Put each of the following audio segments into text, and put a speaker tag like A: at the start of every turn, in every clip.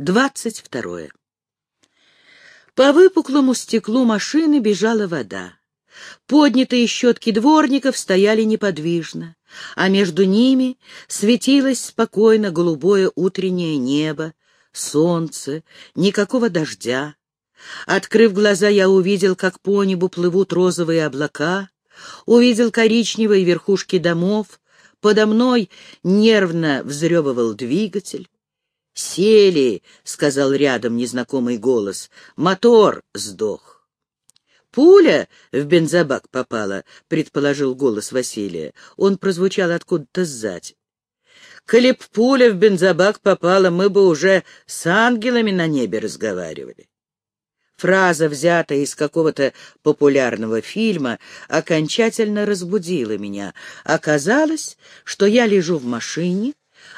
A: Двадцать второе. По выпуклому стеклу машины бежала вода. Поднятые щетки дворников стояли неподвижно, а между ними светилось спокойно голубое утреннее небо, солнце, никакого дождя. Открыв глаза, я увидел, как по небу плывут розовые облака, увидел коричневые верхушки домов, подо мной нервно взрёвывал двигатель. «Сели», — сказал рядом незнакомый голос, — «мотор сдох». «Пуля в бензобак попала», — предположил голос Василия. Он прозвучал откуда-то сзади. «Коли б пуля в бензобак попала, мы бы уже с ангелами на небе разговаривали». Фраза, взятая из какого-то популярного фильма, окончательно разбудила меня. Оказалось, что я лежу в машине,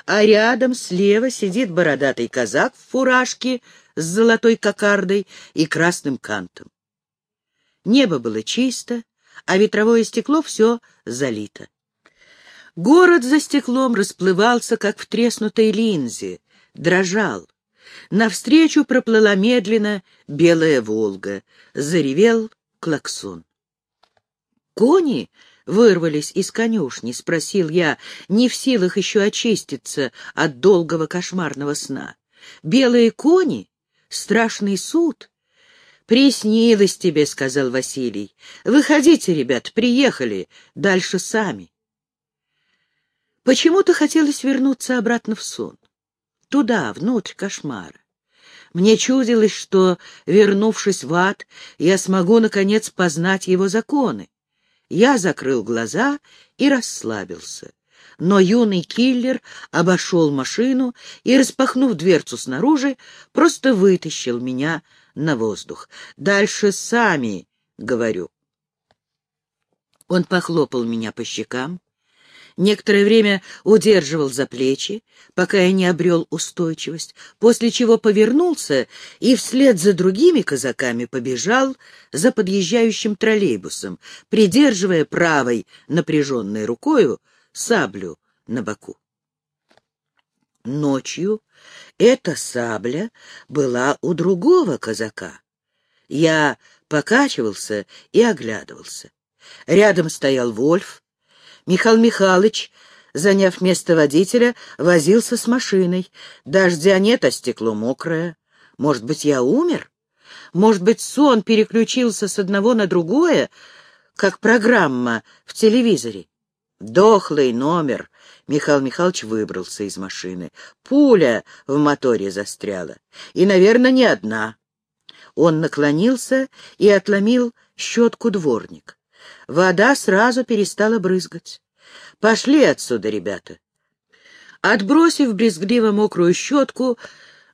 A: а рядом слева сидит бородатый казак в фуражке с золотой кокардой и красным кантом. Небо было чисто, а ветровое стекло все залито. Город за стеклом расплывался, как в треснутой линзе, дрожал. Навстречу проплыла медленно белая «Волга», заревел клаксон. Кони вырвались из конюшни, — спросил я, не в силах еще очиститься от долгого кошмарного сна. Белые кони? Страшный суд? Приснилось тебе, — сказал Василий. Выходите, ребят, приехали, дальше сами. Почему-то хотелось вернуться обратно в сон. Туда, внутрь кошмара. Мне чудилось, что, вернувшись в ад, я смогу, наконец, познать его законы. Я закрыл глаза и расслабился. Но юный киллер обошел машину и, распахнув дверцу снаружи, просто вытащил меня на воздух. «Дальше сами», — говорю. Он похлопал меня по щекам, некоторое время удерживал за плечи, пока я не обрел устойчивость, после чего повернулся и вслед за другими казаками побежал за подъезжающим троллейбусом, придерживая правой напряженной рукою саблю на боку. Ночью эта сабля была у другого казака. Я покачивался и оглядывался. Рядом стоял Вольф, Михаил Михайлович, заняв место водителя, возился с машиной. Дождя нет, а стекло мокрое. Может быть, я умер? Может быть, сон переключился с одного на другое, как программа в телевизоре? Дохлый номер. Михаил Михайлович выбрался из машины. Пуля в моторе застряла. И, наверное, не одна. Он наклонился и отломил щетку дворник. Вода сразу перестала брызгать. «Пошли отсюда, ребята!» Отбросив брезгливо мокрую щетку,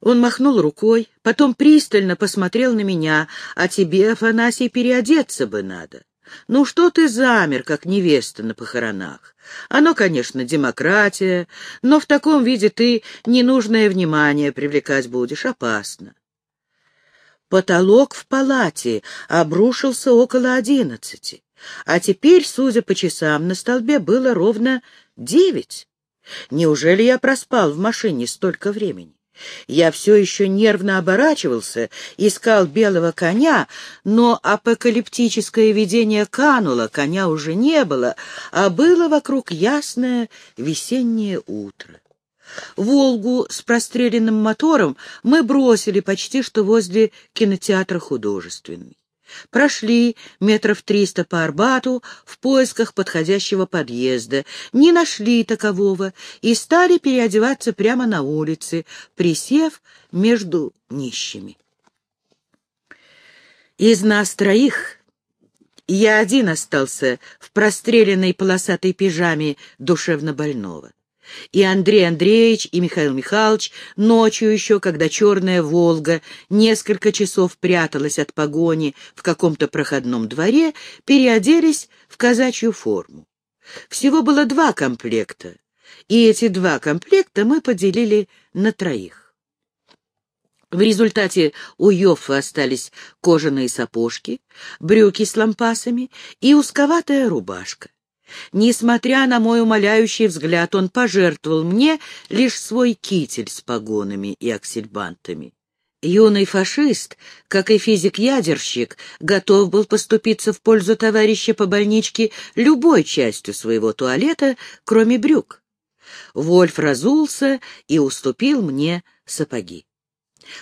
A: он махнул рукой, потом пристально посмотрел на меня, «А тебе, Афанасий, переодеться бы надо. Ну что ты замер, как невеста на похоронах? Оно, конечно, демократия, но в таком виде ты ненужное внимание привлекать будешь, опасно». Потолок в палате обрушился около одиннадцати. А теперь, судя по часам, на столбе было ровно девять. Неужели я проспал в машине столько времени? Я все еще нервно оборачивался, искал белого коня, но апокалиптическое видение кануло, коня уже не было, а было вокруг ясное весеннее утро. «Волгу» с простреленным мотором мы бросили почти что возле кинотеатра художественный. Прошли метров триста по Арбату в поисках подходящего подъезда, не нашли такового и стали переодеваться прямо на улице, присев между нищими. Из нас троих я один остался в простреленной полосатой пижаме душевно больного. И Андрей Андреевич, и Михаил Михайлович ночью еще, когда черная «Волга» несколько часов пряталась от погони в каком-то проходном дворе, переоделись в казачью форму. Всего было два комплекта, и эти два комплекта мы поделили на троих. В результате у Йоффа остались кожаные сапожки, брюки с лампасами и узковатая рубашка. Несмотря на мой умоляющий взгляд, он пожертвовал мне лишь свой китель с погонами и аксельбантами. Юный фашист, как и физик-ядерщик, готов был поступиться в пользу товарища по больничке любой частью своего туалета, кроме брюк. Вольф разулся и уступил мне сапоги.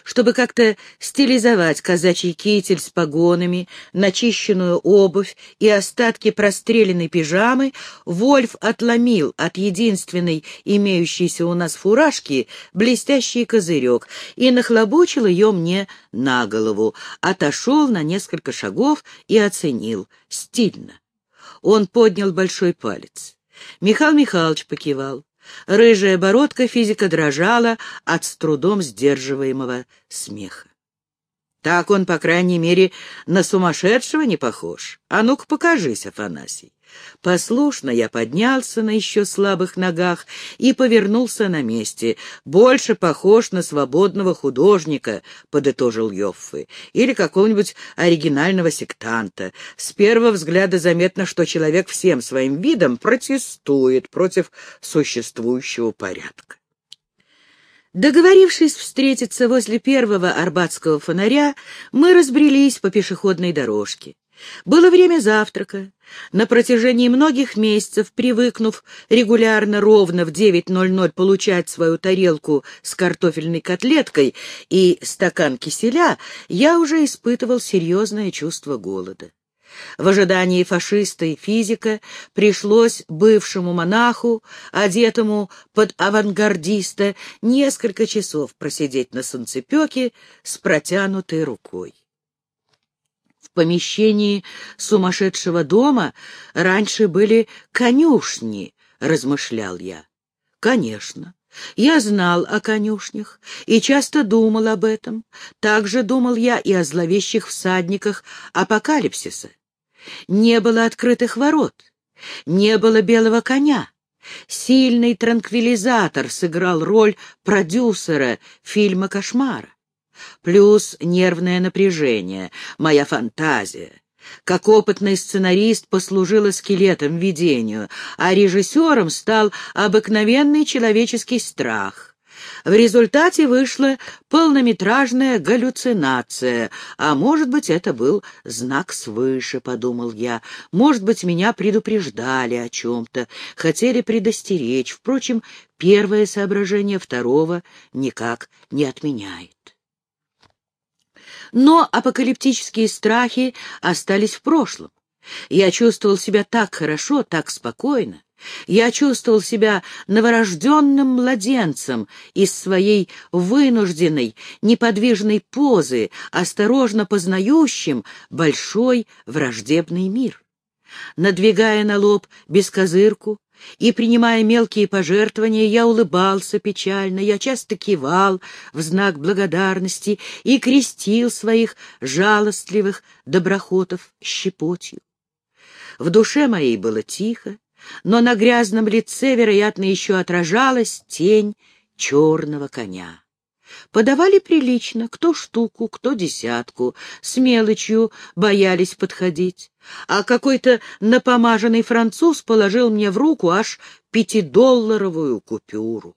A: Чтобы как-то стилизовать казачий китель с погонами, начищенную обувь и остатки простреленной пижамы, Вольф отломил от единственной имеющейся у нас фуражки блестящий козырек и нахлобучил ее мне на голову, отошел на несколько шагов и оценил. Стильно. Он поднял большой палец. Михаил Михайлович покивал. Рыжая бородка физика дрожала от с трудом сдерживаемого смеха. Так он, по крайней мере, на сумасшедшего не похож. А ну-ка покажись, Афанасий. Послушно я поднялся на еще слабых ногах и повернулся на месте. «Больше похож на свободного художника», — подытожил Йоффе, «или какого-нибудь оригинального сектанта. С первого взгляда заметно, что человек всем своим видом протестует против существующего порядка». Договорившись встретиться возле первого арбатского фонаря, мы разбрелись по пешеходной дорожке. Было время завтрака. На протяжении многих месяцев, привыкнув регулярно ровно в 9.00 получать свою тарелку с картофельной котлеткой и стакан киселя, я уже испытывал серьезное чувство голода. В ожидании фашиста и физика пришлось бывшему монаху, одетому под авангардиста, несколько часов просидеть на солнцепеке с протянутой рукой помещении сумасшедшего дома раньше были конюшни, — размышлял я. Конечно, я знал о конюшнях и часто думал об этом. Также думал я и о зловещих всадниках апокалипсиса. Не было открытых ворот, не было белого коня. Сильный транквилизатор сыграл роль продюсера фильма «Кошмара». Плюс нервное напряжение, моя фантазия. Как опытный сценарист послужила скелетом видению, а режиссером стал обыкновенный человеческий страх. В результате вышла полнометражная галлюцинация, а может быть, это был знак свыше, подумал я. Может быть, меня предупреждали о чем-то, хотели предостеречь. Впрочем, первое соображение второго никак не отменяет. Но апокалиптические страхи остались в прошлом. Я чувствовал себя так хорошо, так спокойно. Я чувствовал себя новорожденным младенцем из своей вынужденной, неподвижной позы, осторожно познающим большой враждебный мир. Надвигая на лоб бескозырку, и, принимая мелкие пожертвования, я улыбался печально, я часто кивал в знак благодарности и крестил своих жалостливых доброхотов щепотью. В душе моей было тихо, но на грязном лице, вероятно, еще отражалась тень черного коня. Подавали прилично, кто штуку, кто десятку, с мелочью боялись подходить. А какой-то напомаженный француз положил мне в руку аж пятидолларовую купюру.